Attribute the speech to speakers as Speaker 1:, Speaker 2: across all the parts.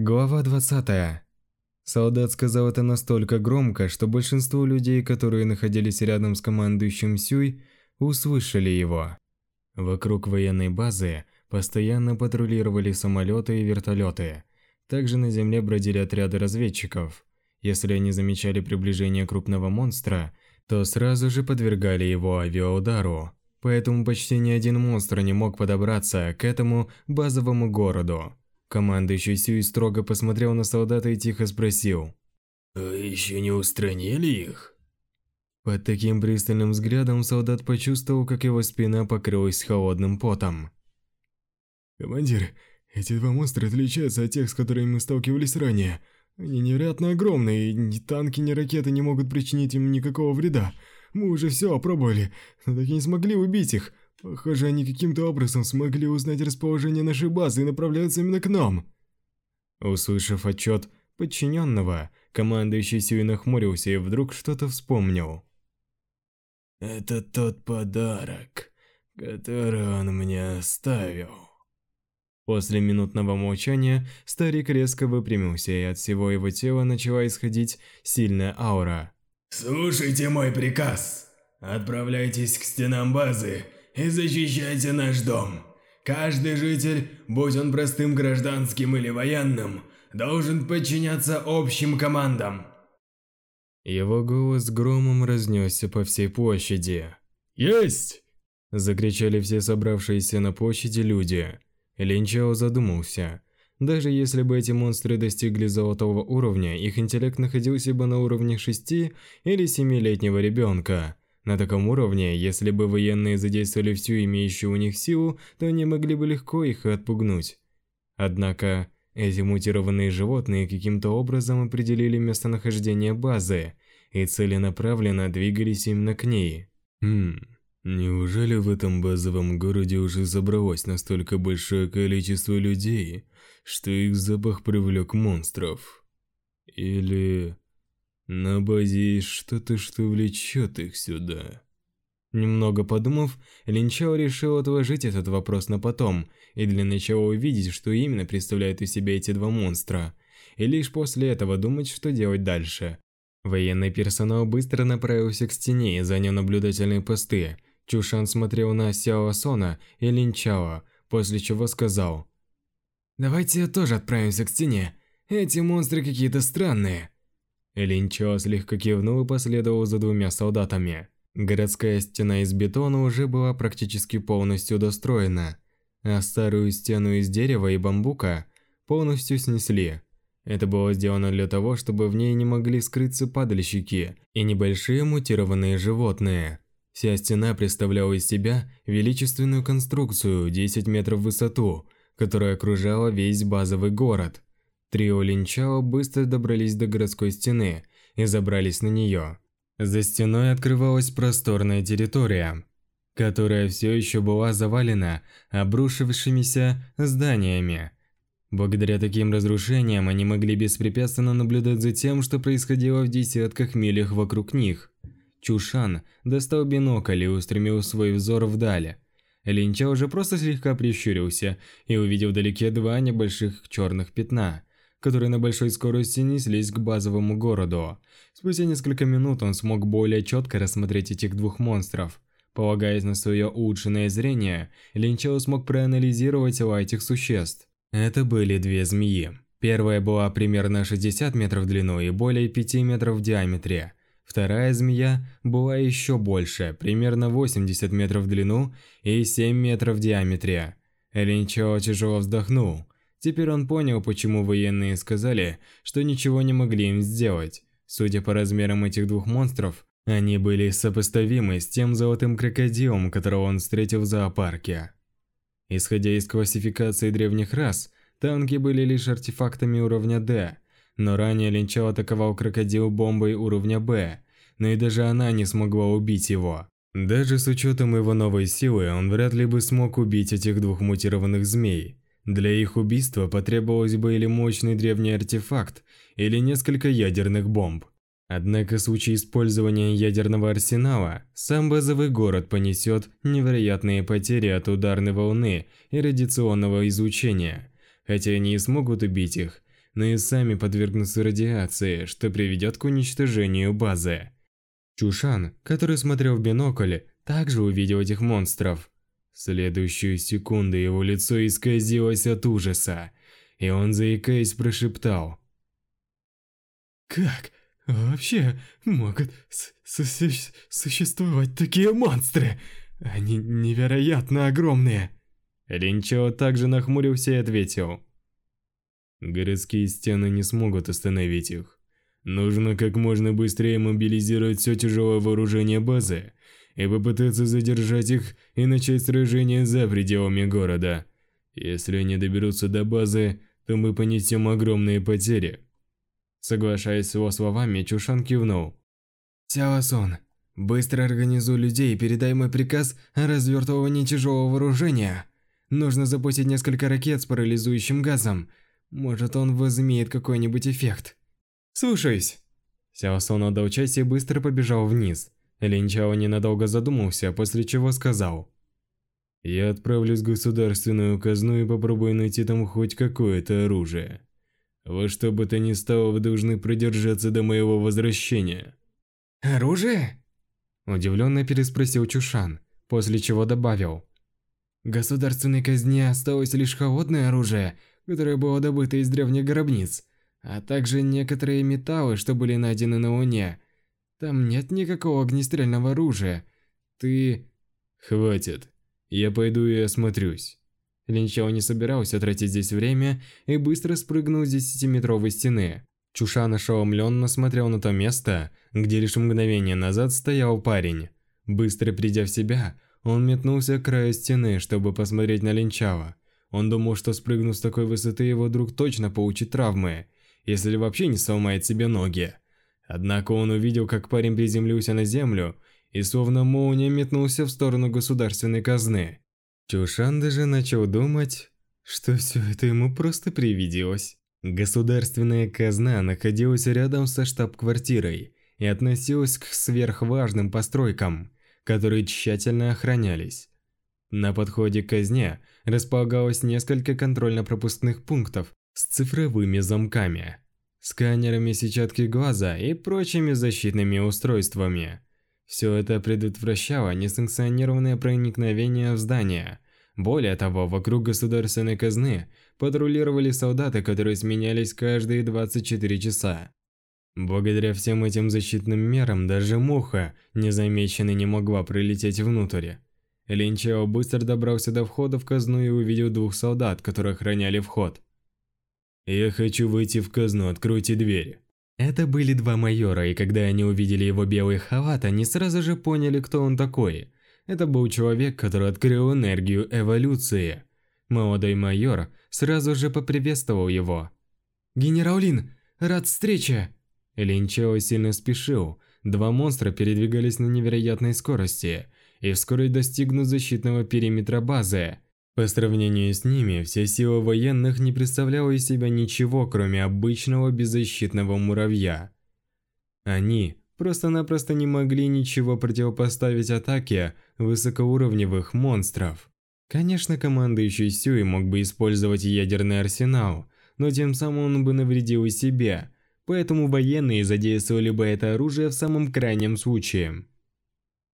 Speaker 1: Глава 20. Солдат сказал это настолько громко, что большинство людей, которые находились рядом с командующим Сюй, услышали его. Вокруг военной базы постоянно патрулировали самолеты и вертолеты. Также на земле бродили отряды разведчиков. Если они замечали приближение крупного монстра, то сразу же подвергали его авиаудару. Поэтому почти ни один монстр не мог подобраться к этому базовому городу. Командующий Сюй строго посмотрел на солдата и тихо спросил.
Speaker 2: «А еще не устранили их?»
Speaker 1: Под таким пристальным взглядом солдат почувствовал, как его спина покрылась холодным потом.
Speaker 3: «Командир, эти два монстра отличаются от тех, с которыми мы сталкивались ранее. Они невероятно огромные, и ни танки, ни ракеты не могут причинить им никакого вреда. Мы уже все опробовали, но так и не смогли убить их. Похоже, они каким-то образом смогли узнать расположение нашей базы и направляются именно к нам.
Speaker 1: Услышав отчет подчиненного, командующий Сюй нахмурился и вдруг что-то вспомнил.
Speaker 2: «Это тот подарок, который он мне оставил».
Speaker 1: После минутного молчания старик резко выпрямился, и от всего его тела начала исходить сильная аура.
Speaker 2: «Слушайте мой приказ! Отправляйтесь к стенам базы и защищайте наш дом. Каждый житель, будь он простым гражданским или военным, должен подчиняться общим командам.
Speaker 1: Его голос громом разнесся по всей площади.
Speaker 3: «Есть!»
Speaker 1: – закричали все собравшиеся на площади люди. Линчао задумался. Даже если бы эти монстры достигли золотого уровня, их интеллект находился бы на уровне 6 или 7-летнего ребенка – на таком уровне, если бы военные задействовали всю имеющую у них силу, то они могли бы легко их отпугнуть. Однако, эти мутированные животные каким-то образом определили местонахождение базы и целенаправленно двигались именно к ней.
Speaker 3: Хм, неужели в этом базовом городе уже забралось настолько большое количество людей, что их запах привлек монстров? Или... На базе есть что-то, что влечет их сюда.
Speaker 1: Немного подумав, Линчао решил отложить этот вопрос на потом и для начала увидеть, что именно представляют из себя эти два монстра, и лишь после этого думать, что делать дальше. Военный персонал быстро направился к стене и занял наблюдательные посты. Чушан смотрел на Сяо Сона и Линчао, после чего сказал. «Давайте тоже отправимся к стене. Эти монстры какие-то странные». Линчо слегка кивнул и последовал за двумя солдатами. Городская стена из бетона уже была практически полностью достроена, а старую стену из дерева и бамбука полностью снесли. Это было сделано для того, чтобы в ней не могли скрыться падальщики и небольшие мутированные животные. Вся стена представляла из себя величественную конструкцию 10 метров в высоту, которая окружала весь базовый город – Трио Линчао быстро добрались до городской стены и забрались на нее. За стеной открывалась просторная территория, которая все еще была завалена обрушившимися зданиями. Благодаря таким разрушениям они могли беспрепятственно наблюдать за тем, что происходило в десятках милях вокруг них. Чушан достал бинокль и устремил свой взор вдаль. Линча уже просто слегка прищурился и увидел вдалеке два небольших черных пятна, которые на большой скорости неслись к базовому городу. Спустя несколько минут он смог более четко рассмотреть этих двух монстров. Полагаясь на свое улучшенное зрение, Линчао смог проанализировать его этих существ. Это были две змеи. Первая была примерно 60 метров в длину и более 5 метров в диаметре. Вторая змея была еще больше, примерно 80 метров в длину и 7 метров в диаметре. Линчао тяжело вздохнул. Теперь он понял, почему военные сказали, что ничего не могли им сделать. Судя по размерам этих двух монстров, они были сопоставимы с тем золотым крокодилом, которого он встретил в зоопарке. Исходя из классификации древних рас, танки были лишь артефактами уровня D, но ранее Линчал атаковал крокодил бомбой уровня Б, но и даже она не смогла убить его. Даже с учетом его новой силы, он вряд ли бы смог убить этих двух мутированных змей. Для их убийства потребовалось бы или мощный древний артефакт, или несколько ядерных бомб. Однако в случае использования ядерного арсенала, сам базовый город понесет невероятные потери от ударной волны и радиационного излучения. Хотя они и смогут убить их, но и сами подвергнутся радиации, что приведет к уничтожению базы. Чушан, который смотрел в бинокль, также увидел этих монстров. Следующую секунду его лицо исказилось от ужаса, и он, заикаясь, прошептал.
Speaker 3: «Как вообще могут существовать такие монстры? Они невероятно огромные!»
Speaker 1: Ринчо также нахмурился и ответил. «Городские стены не смогут остановить их. Нужно как можно быстрее мобилизировать все тяжелое вооружение базы и попытаться задержать их и начать сражение за пределами города. Если они доберутся до базы, то мы понесем огромные потери». Соглашаясь с его словами, Чушан кивнул.
Speaker 4: «Сяосон, быстро организуй людей и передай мой приказ о развертывании тяжелого вооружения. Нужно запустить несколько ракет с парализующим газом. Может, он возымеет какой-нибудь эффект».
Speaker 1: «Слушаюсь». Сяосон отдал честь и быстро побежал вниз. Линчао ненадолго задумался, а после чего сказал. «Я отправлюсь в государственную казну и попробую найти там хоть какое-то оружие. Во что бы то ни стало, вы должны продержаться до моего возвращения».
Speaker 4: «Оружие?» Удивленно переспросил Чушан, после чего добавил. «Государственной казне осталось лишь холодное оружие, которое было добыто из древних гробниц, а также некоторые металлы, что были найдены на Луне» Там нет никакого огнестрельного оружия. Ты...»
Speaker 1: «Хватит. Я пойду и осмотрюсь».
Speaker 4: Линчао не собирался тратить здесь время и быстро спрыгнул с десятиметровой стены.
Speaker 1: Чушан ошеломленно смотрел на то место, где лишь мгновение назад стоял парень. Быстро придя в себя, он метнулся к краю стены, чтобы посмотреть на Линчао. Он думал, что спрыгнув с такой высоты, его друг точно получит травмы, если вообще не сломает себе ноги. Однако он увидел, как парень приземлился на землю и словно молния метнулся в сторону государственной казны. Чушан даже начал думать, что все это ему просто привиделось. Государственная казна находилась рядом со штаб-квартирой и относилась к сверхважным постройкам, которые тщательно охранялись. На подходе к казне располагалось несколько контрольно-пропускных пунктов с цифровыми замками сканерами сетчатки глаза и прочими защитными устройствами. Все это предотвращало несанкционированное проникновение в здание. Более того, вокруг государственной казны патрулировали солдаты, которые сменялись каждые 24 часа. Благодаря всем этим защитным мерам даже муха, незамеченной, не могла прилететь внутрь. Линчао быстро добрался до входа в казну и увидел двух солдат, которые охраняли вход – «Я хочу выйти в казну, откройте дверь. Это были два майора, и когда они увидели его белый хават, они сразу же поняли, кто он такой. Это был человек, который открыл энергию эволюции. Молодой майор сразу же поприветствовал его.
Speaker 4: «Генерал Лин, рад встрече!»
Speaker 1: Лин Чао сильно спешил. Два монстра передвигались на невероятной скорости и вскоре достигнут защитного периметра базы – по сравнению с ними, вся сила военных не представляла из себя ничего, кроме обычного беззащитного муравья. Они просто-напросто не могли ничего противопоставить атаке высокоуровневых монстров. Конечно, командующий Сюи мог бы использовать ядерный арсенал, но тем самым он бы навредил и себе, поэтому военные задействовали бы это оружие в самом крайнем случае.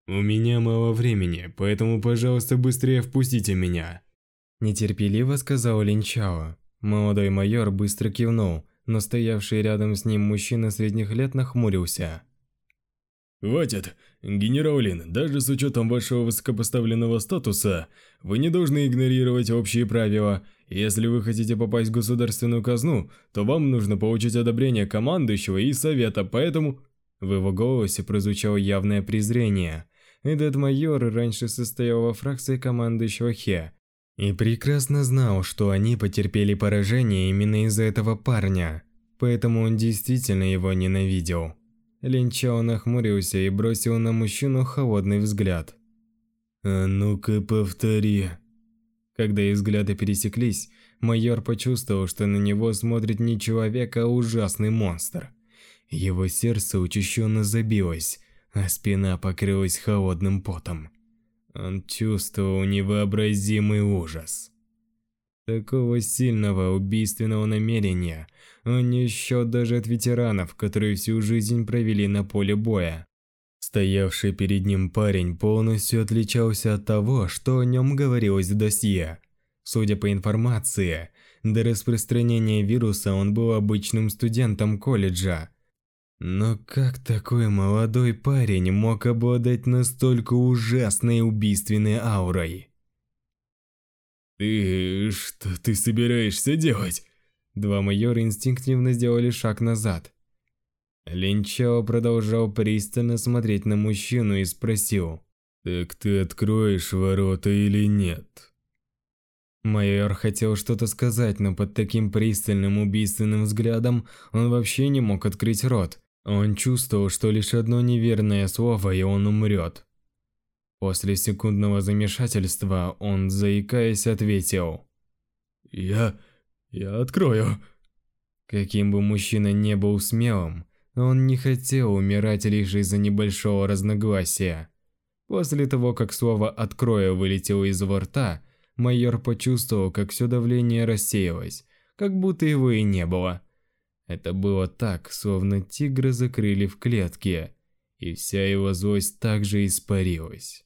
Speaker 1: «У меня мало времени, поэтому, пожалуйста, быстрее впустите меня», Нетерпеливо сказал Линчао. Молодой майор быстро кивнул, но стоявший рядом с ним мужчина средних лет нахмурился.
Speaker 3: «Хватит! Генерал Лин, даже с учетом вашего высокопоставленного статуса, вы не должны игнорировать общие правила. Если вы хотите попасть в государственную казну, то вам нужно получить одобрение командующего и совета, поэтому...»
Speaker 1: В его голосе прозвучало явное презрение. Этот майор раньше состоял во фракции командующего Хе, и прекрасно знал, что они потерпели поражение именно из-за этого парня, поэтому он действительно его ненавидел. Лин Чао нахмурился и бросил на мужчину холодный взгляд.
Speaker 3: «А ну-ка повтори».
Speaker 1: Когда их взгляды пересеклись, майор почувствовал, что на него смотрит не человек, а ужасный монстр. Его сердце учащенно забилось, а спина покрылась холодным потом. Он чувствовал невообразимый ужас. Такого сильного убийственного намерения он не счет даже от ветеранов, которые всю жизнь провели на поле боя. Стоявший перед ним парень полностью отличался от того, что о нем говорилось в досье. Судя по информации, до распространения вируса он был обычным студентом колледжа, но как такой молодой парень мог обладать настолько ужасной убийственной аурой?
Speaker 3: «Ты... что ты собираешься делать?»
Speaker 1: Два майора инстинктивно сделали шаг назад. Линчао продолжал пристально смотреть на мужчину и спросил.
Speaker 3: «Так ты откроешь ворота или нет?»
Speaker 1: Майор хотел что-то сказать, но под таким пристальным убийственным взглядом он вообще не мог открыть рот – он чувствовал, что лишь одно неверное слово, и он умрет. После секундного замешательства он, заикаясь, ответил.
Speaker 3: «Я... я открою».
Speaker 1: Каким бы мужчина не был смелым, он не хотел умирать лишь из-за небольшого разногласия. После того, как слово «открою» вылетело из его рта, майор почувствовал, как все давление рассеялось, как будто его и не было. Это было так, словно тигра закрыли в клетке, и вся его злость также испарилась.